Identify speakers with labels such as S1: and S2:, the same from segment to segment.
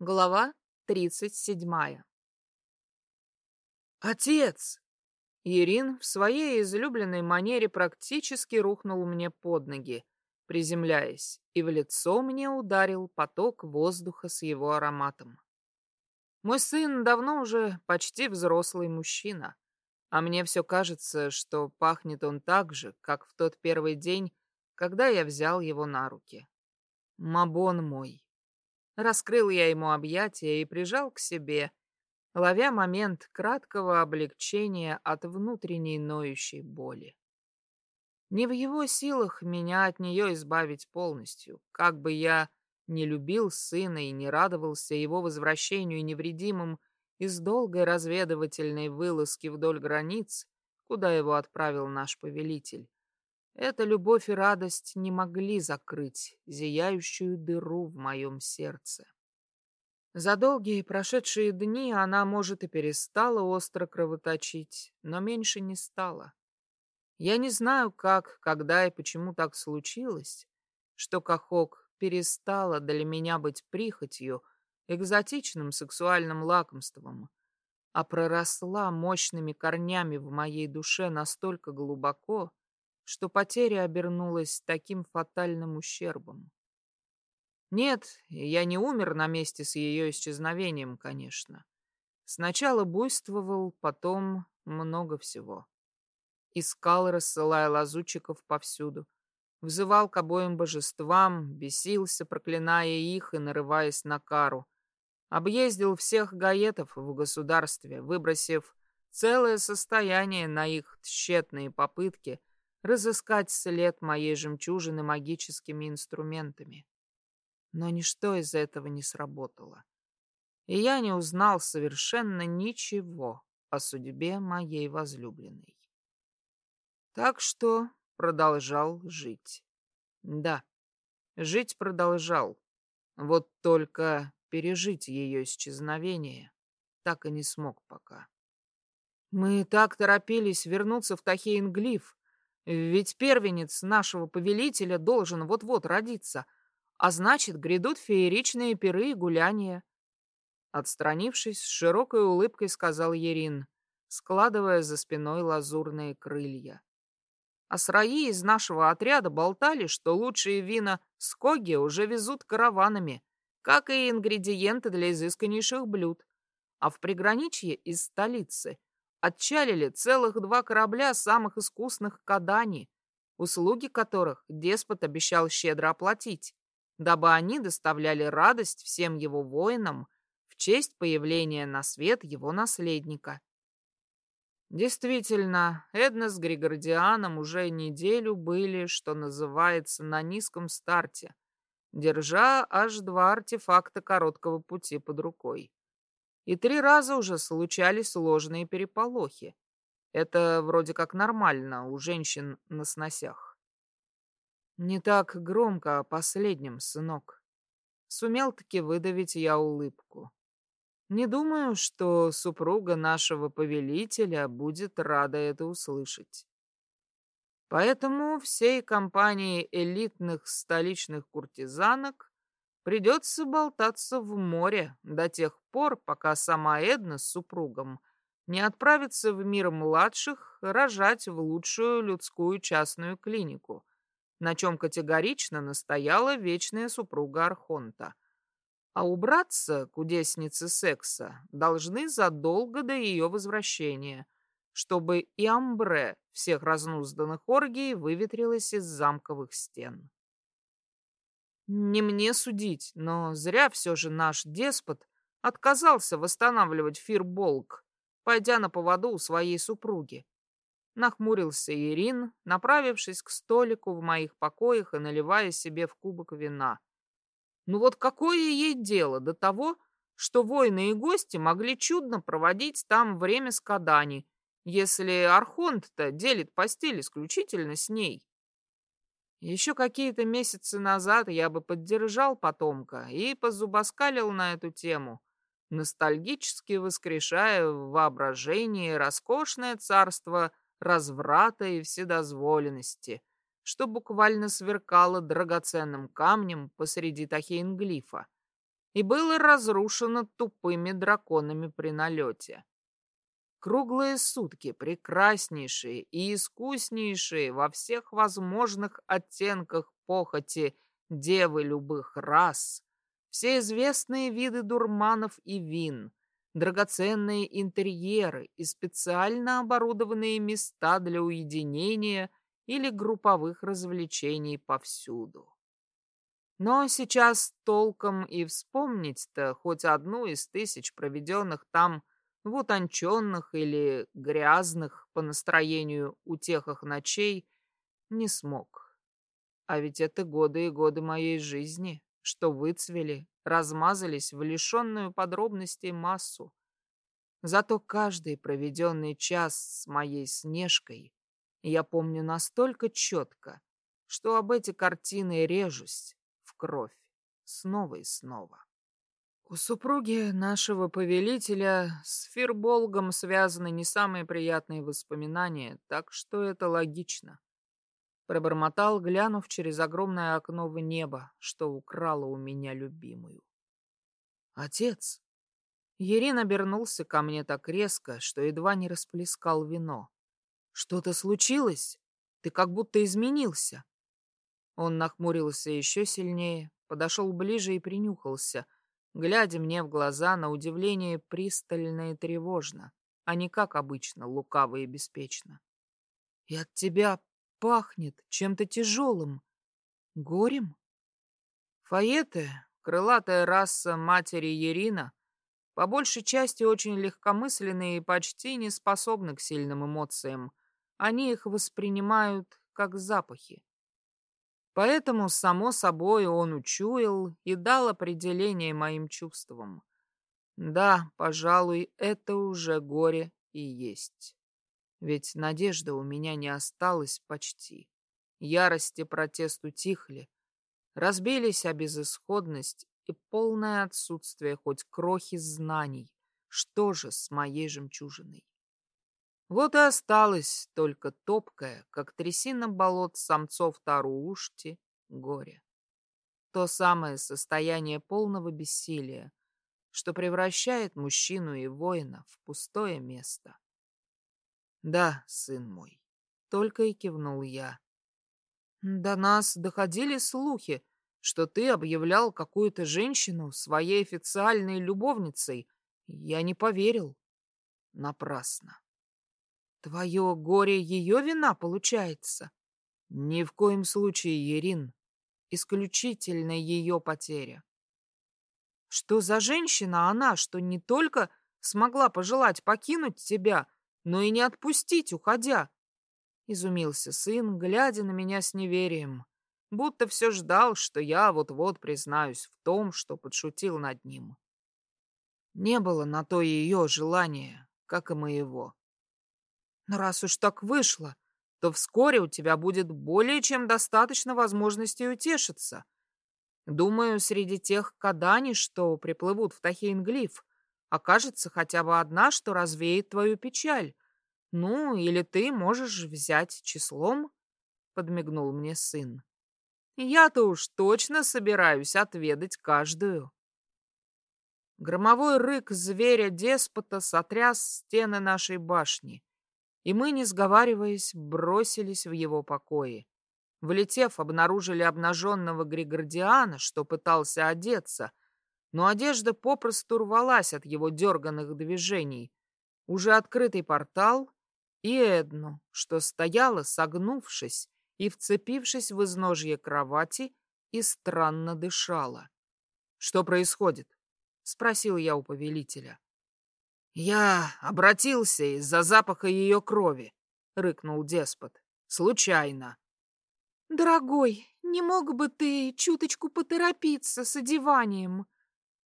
S1: Глава тридцать седьмая. «Отец!» Ирин в своей излюбленной манере практически рухнул мне под ноги, приземляясь, и в лицо мне ударил поток воздуха с его ароматом. Мой сын давно уже почти взрослый мужчина, а мне все кажется, что пахнет он так же, как в тот первый день, когда я взял его на руки. Мабон мой. Раскрыл я ему объятия и прижал к себе, ловя момент краткого облегчения от внутренней ноющей боли. Не в его силах меня от нее избавить полностью, как бы я не любил сына и не радовался его возвращению невредимым из долгой разведывательной вылазки вдоль границ, куда его отправил наш повелитель. Эта любовь и радость не могли закрыть зияющую дыру в моем сердце. За долгие прошедшие дни она, может, и перестала остро кровоточить, но меньше не стала. Я не знаю, как, когда и почему так случилось, что Кахок перестала для меня быть прихотью, экзотичным сексуальным лакомством, а проросла мощными корнями в моей душе настолько глубоко, что потеря обернулась таким фатальным ущербом. Нет, я не умер на месте с ее исчезновением, конечно. Сначала буйствовал, потом много всего. Искал, рассылая лазутчиков повсюду. Взывал к обоим божествам, бесился, проклиная их и нарываясь на кару. Объездил всех гаетов в государстве, выбросив целое состояние на их тщетные попытки — разыскать след моей жемчужины магическими инструментами. Но ничто из этого не сработало. И я не узнал совершенно ничего о судьбе моей возлюбленной. Так что продолжал жить. Да, жить продолжал. Вот только пережить ее исчезновение так и не смог пока. Мы так торопились вернуться в Тахейнглиф, ведь первенец нашего повелителя должен вот-вот родиться, а значит, грядут фееричные пиры и гуляния. Отстранившись, с широкой улыбкой сказал Ерин, складывая за спиной лазурные крылья. А сраи из нашего отряда болтали, что лучшие вина Скоги уже везут караванами, как и ингредиенты для изысканнейших блюд. А в приграничье из столицы отчалили целых два корабля самых искусных кадани, услуги которых деспот обещал щедро оплатить, дабы они доставляли радость всем его воинам в честь появления на свет его наследника. Действительно, Эдна с Григордианом уже неделю были, что называется, на низком старте, держа аж два артефакта короткого пути под рукой. И три раза уже случались сложные переполохи. Это вроде как нормально у женщин на сносях. Не так громко о последнем, сынок. Сумел-таки выдавить я улыбку. Не думаю, что супруга нашего повелителя будет рада это услышать. Поэтому всей компании элитных столичных куртизанок Придется болтаться в море до тех пор, пока сама Эдна с супругом не отправится в мир младших рожать в лучшую людскую частную клинику, на чем категорично настояла вечная супруга Архонта. А убраться кудесницы секса должны задолго до ее возвращения, чтобы и амбре всех разнузданных оргий выветрилась из замковых стен. Не мне судить, но зря все же наш деспот отказался восстанавливать Фирболк, пойдя на поводу у своей супруги. Нахмурился Ирин, направившись к столику в моих покоях и наливая себе в кубок вина. Ну вот какое ей дело до того, что воины и гости могли чудно проводить там время с Кадани, если Архонт-то делит постель исключительно с ней? Еще какие-то месяцы назад я бы поддержал потомка и позубоскалил на эту тему, ностальгически воскрешая в воображении роскошное царство разврата и вседозволенности, что буквально сверкало драгоценным камнем посреди тахейнглифа. и было разрушено тупыми драконами при налете. Круглые сутки, прекраснейшие и искуснейшие во всех возможных оттенках похоти девы любых рас, все известные виды дурманов и вин, драгоценные интерьеры и специально оборудованные места для уединения или групповых развлечений повсюду. Но сейчас толком и вспомнить-то хоть одну из тысяч проведенных там в утонченных или грязных по настроению утехах ночей не смог. А ведь это годы и годы моей жизни, что выцвели, размазались в лишенную подробностей массу. Зато каждый проведенный час с моей Снежкой я помню настолько четко, что об эти картины режусь в кровь снова и снова. У супруги нашего повелителя с Фирболгом связаны не самые приятные воспоминания, так что это логично. Пробормотал, глянув через огромное окно в небо, что украло у меня любимую. Отец. Ерин обернулся ко мне так резко, что едва не расплескал вино. Что-то случилось? Ты как будто изменился. Он нахмурился еще сильнее, подошел ближе и принюхался, глядя мне в глаза на удивление пристально и тревожно, а не как обычно, лукаво и беспечно. И от тебя пахнет чем-то тяжелым. Горем? Фаеты, крылатая раса матери Ерина, по большей части очень легкомысленные и почти не способны к сильным эмоциям. Они их воспринимают как запахи. Поэтому, само собой, он учуял и дал определение моим чувствам. Да, пожалуй, это уже горе и есть. Ведь надежды у меня не осталось почти. Ярость и протест утихли. Разбились о безысходность и полное отсутствие хоть крохи знаний, что же с моей жемчужиной. Вот и осталось только топкое, как трясина болот самцов Таруушти, горе. То самое состояние полного бессилия, что превращает мужчину и воина в пустое место. Да, сын мой, только и кивнул я. До нас доходили слухи, что ты объявлял какую-то женщину своей официальной любовницей. Я не поверил. Напрасно. Твое горе ее вина, получается? Ни в коем случае, Ерин. Исключительно ее потеря. Что за женщина она, что не только смогла пожелать покинуть тебя, но и не отпустить, уходя? Изумился сын, глядя на меня с неверием, будто все ждал, что я вот-вот признаюсь в том, что подшутил над ним. Не было на то ее желания, как и моего. Но раз уж так вышло, то вскоре у тебя будет более чем достаточно возможностей утешиться. Думаю, среди тех кадани, что приплывут в Тахейнглиф, окажется хотя бы одна, что развеет твою печаль. Ну, или ты можешь взять числом, — подмигнул мне сын. Я-то уж точно собираюсь отведать каждую. Громовой рык зверя-деспота сотряс стены нашей башни и мы, не сговариваясь, бросились в его покои. Влетев, обнаружили обнаженного Григордиана, что пытался одеться, но одежда попросту рвалась от его дерганных движений. Уже открытый портал и Эдну, что стояла, согнувшись и вцепившись в изножье кровати, и странно дышала. «Что происходит?» — спросил я у повелителя. «Я обратился из-за запаха ее крови», — рыкнул деспот. «Случайно».
S2: «Дорогой, не мог бы ты чуточку поторопиться с одеванием?»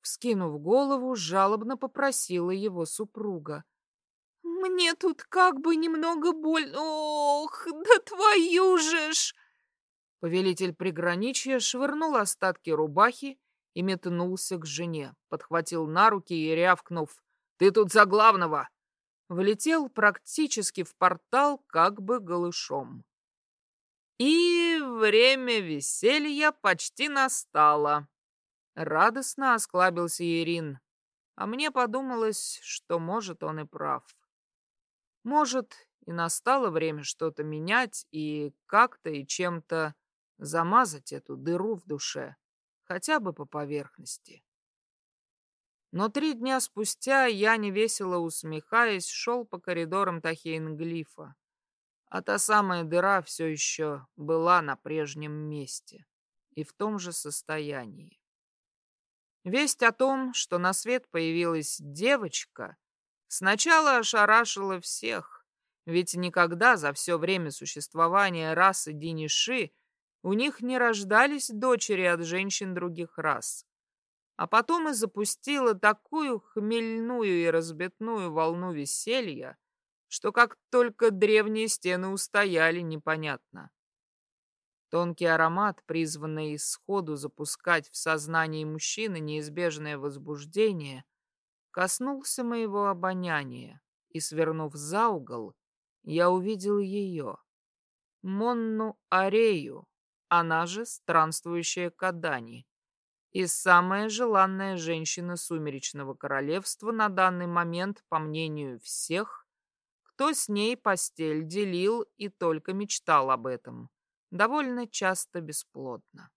S2: Вскинув голову, жалобно попросила его супруга. «Мне тут как бы немного больно. Ох, да твою же ж!»
S1: Повелитель приграничья швырнул остатки рубахи и метнулся к жене, подхватил на руки и, рявкнув ты тут за главного!» Влетел практически в портал как бы голышом. И время веселья почти настало. Радостно осклабился Ирин, а мне подумалось, что, может, он и прав. Может, и настало время что-то менять и как-то и чем-то замазать эту дыру в душе, хотя бы по поверхности. Но три дня спустя я, невесело усмехаясь, шел по коридорам Тахейнглифа, а та самая дыра все еще была на прежнем месте и в том же состоянии. Весть о том, что на свет появилась девочка, сначала ошарашила всех, ведь никогда за все время существования расы Диниши у них не рождались дочери от женщин других рас а потом и запустила такую хмельную и разбитную волну веселья, что как только древние стены устояли, непонятно. Тонкий аромат, призванный сходу запускать в сознании мужчины неизбежное возбуждение, коснулся моего обоняния, и, свернув за угол, я увидел ее, Монну Арею, она же странствующая Кадани, и самая желанная женщина Сумеречного Королевства на данный момент, по мнению всех, кто с ней постель делил и только мечтал об этом, довольно часто бесплодно.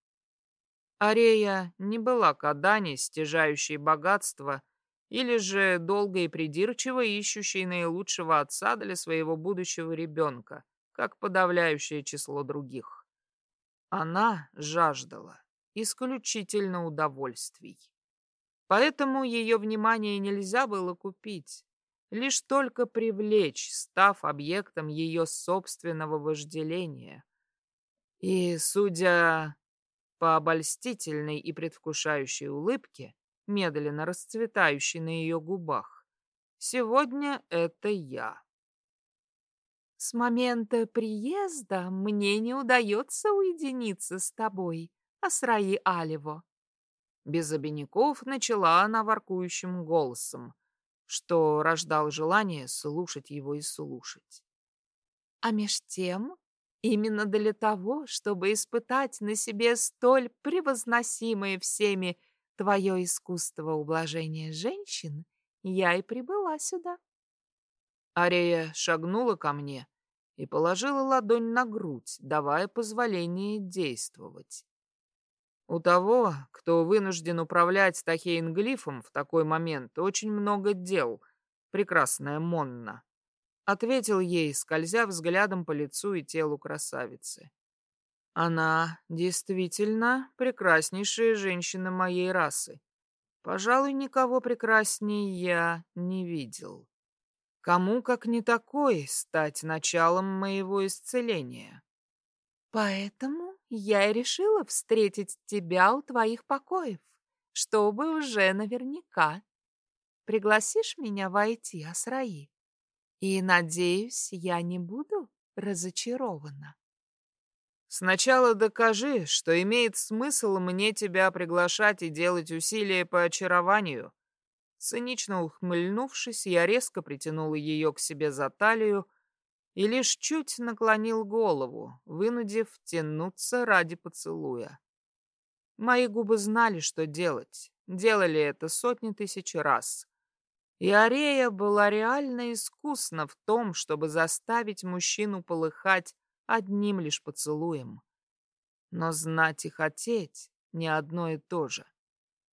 S1: Арея не была Кадани, стяжающей богатство, или же долго и придирчиво ищущей наилучшего отца для своего будущего ребенка, как подавляющее число других. Она жаждала исключительно удовольствий. Поэтому ее внимание нельзя было купить, лишь только привлечь, став объектом ее собственного вожделения. И, судя по обольстительной и предвкушающей улыбке, медленно расцветающей на ее губах, сегодня это я.
S2: С момента приезда мне не удается уединиться с тобой, Асраи Алево.
S1: Без обиняков начала она воркующим голосом, что рождал желание слушать его и слушать.
S2: А меж тем, именно для того, чтобы испытать на себе столь превозносимое всеми твое искусство ублажения женщин, я и прибыла сюда.
S1: Арея шагнула ко мне и положила ладонь на грудь, давая позволение действовать. У того, кто вынужден управлять Тахейнглифом в такой момент, очень много дел, прекрасная Монна. Ответил ей, скользя взглядом по лицу и телу красавицы. Она действительно прекраснейшая женщина моей расы. Пожалуй, никого прекраснее я не видел. Кому, как не такой, стать началом моего исцеления?
S2: Поэтому я и решила встретить тебя у твоих покоев, чтобы уже наверняка. Пригласишь меня войти, Асраи? И, надеюсь, я не буду разочарована.
S1: Сначала докажи, что имеет смысл мне тебя приглашать и делать усилия по очарованию. Цинично ухмыльнувшись, я резко притянула ее к себе за талию, и лишь чуть наклонил голову, вынудив тянуться ради поцелуя. Мои губы знали, что делать, делали это сотни тысяч раз. И Арея была реально искусна в том, чтобы заставить мужчину полыхать одним лишь поцелуем. Но знать и хотеть — не одно и то же.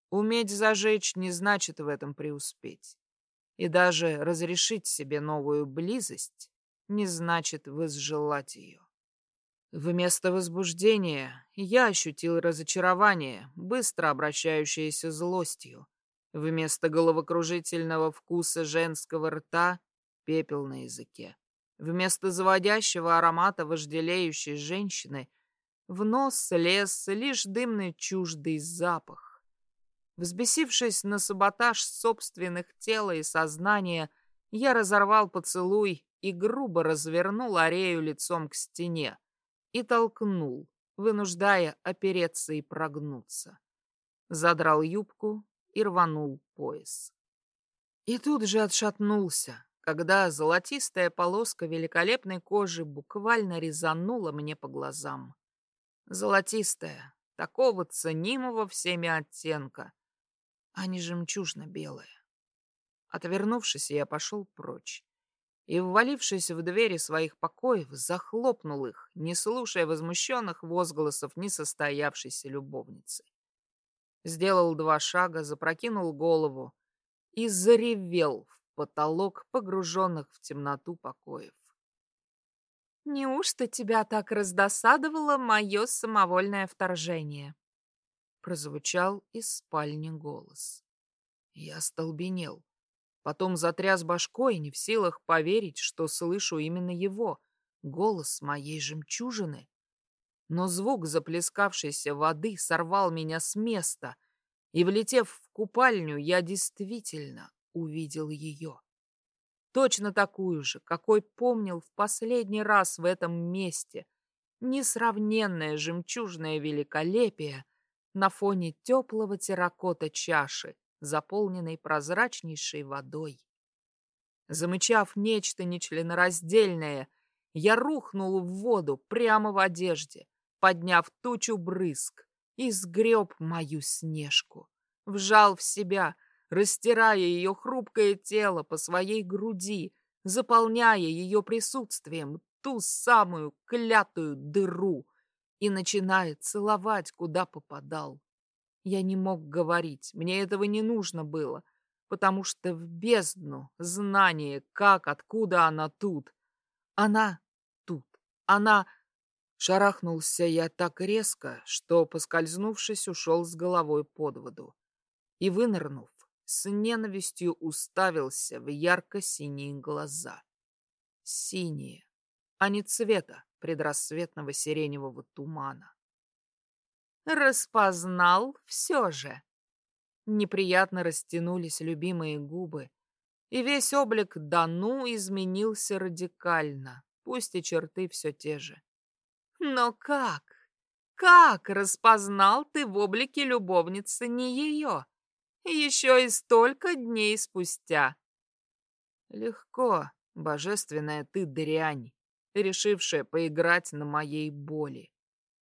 S1: Уметь зажечь не значит в этом преуспеть. И даже разрешить себе новую близость не значит возжелать ее. Вместо возбуждения я ощутил разочарование, быстро обращающееся злостью. Вместо головокружительного вкуса женского рта — пепел на языке. Вместо заводящего аромата вожделеющей женщины в нос лез лишь дымный чуждый запах. Взбесившись на саботаж собственных тела и сознания, я разорвал поцелуй и грубо развернул Арею лицом к стене и толкнул, вынуждая опереться и прогнуться. Задрал юбку и рванул пояс. И тут же отшатнулся, когда золотистая полоска великолепной кожи буквально резанула мне по глазам. Золотистая, такого ценимого всеми оттенка, а не жемчужно-белое. Отвернувшись, я пошел прочь и, ввалившись в двери своих покоев, захлопнул их, не слушая возмущенных возгласов несостоявшейся любовницы. Сделал два шага, запрокинул голову и заревел в потолок погруженных в темноту покоев.
S2: «Неужто тебя так раздосадовало мое самовольное вторжение?»
S1: Прозвучал из спальни голос. Я столбенел. Потом затряс башкой, не в силах поверить, что слышу именно его, голос моей жемчужины. Но звук заплескавшейся воды сорвал меня с места, и, влетев в купальню, я действительно увидел ее. Точно такую же, какой помнил в последний раз в этом месте. Несравненное жемчужное великолепие на фоне теплого терракота чаши, заполненной прозрачнейшей водой. Замычав нечто нечленораздельное, я рухнул в воду прямо в одежде, подняв тучу брызг, и сгреб мою снежку, вжал в себя, растирая ее хрупкое тело по своей груди, заполняя ее присутствием ту самую клятую дыру и начиная целовать, куда попадал. Я не мог говорить, мне этого не нужно было, потому что в бездну знание, как, откуда она тут. Она тут, она... Шарахнулся я так резко, что, поскользнувшись, ушел с головой под воду. И, вынырнув, с ненавистью уставился в ярко-синие глаза. Синие, а не цвета предрассветного сиреневого тумана.
S2: Распознал все же. Неприятно растянулись любимые губы, и весь облик Дану изменился радикально, пусть и черты все те же. Но как? Как распознал ты в облике любовницы не ее? Еще и столько дней спустя.
S1: Легко, божественная ты дрянь, решившая поиграть на моей боли.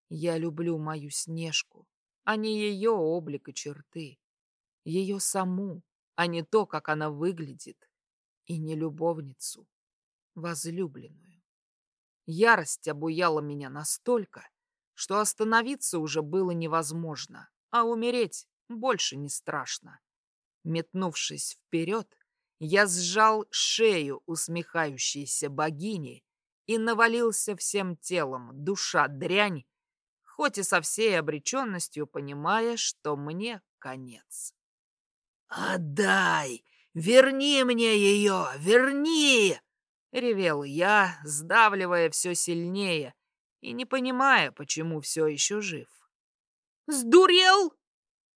S1: Я люблю мою Снежку, а не ее облик и черты. Ее саму, а не то, как она выглядит. И не любовницу, возлюбленную. Ярость обуяла меня настолько, что остановиться уже было невозможно, а умереть больше не страшно. Метнувшись вперед, я сжал шею усмехающейся богини и навалился всем телом, душа дрянь, хоть и со всей обреченностью понимая, что мне конец. «Отдай! Верни мне ее! Верни!» — ревел я, сдавливая все сильнее и не понимая, почему все еще жив.
S2: «Сдурел!»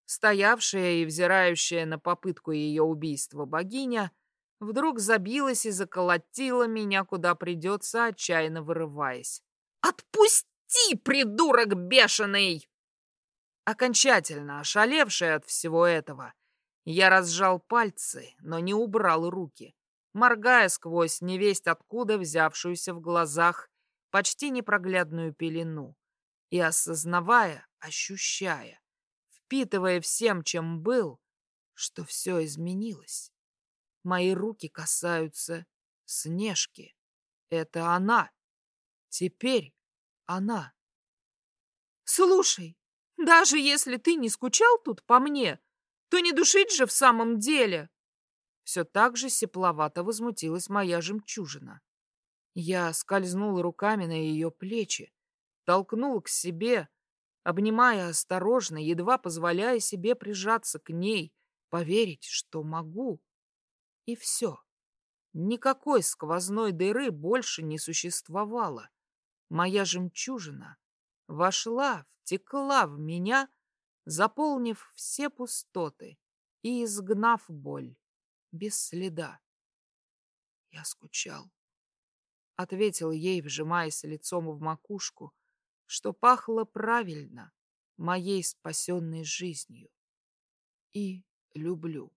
S1: Стоявшая и взирающая на попытку ее убийства богиня вдруг забилась и заколотила меня, куда придется, отчаянно вырываясь.
S2: «Отпусти!» Прекрати, придурок бешеный!»
S1: Окончательно ошалевший от всего этого, я разжал пальцы, но не убрал руки, моргая сквозь невесть откуда взявшуюся в глазах почти непроглядную пелену и осознавая, ощущая, впитывая всем, чем был, что все изменилось. Мои руки касаются Снежки. Это она. Теперь она.
S2: «Слушай, даже если ты не скучал тут по мне, то не душить же в самом деле!»
S1: Все так же сепловато возмутилась моя жемчужина. Я скользнула руками на ее плечи, толкнул к себе, обнимая осторожно, едва позволяя себе прижаться к ней, поверить, что могу. И все. Никакой сквозной дыры больше не существовало. Моя жемчужина вошла, втекла в меня, заполнив все пустоты и изгнав боль без следа. Я скучал. Ответил ей, вжимаясь лицом в макушку, что пахло правильно моей спасенной жизнью. И люблю.